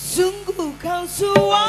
胸口告诉我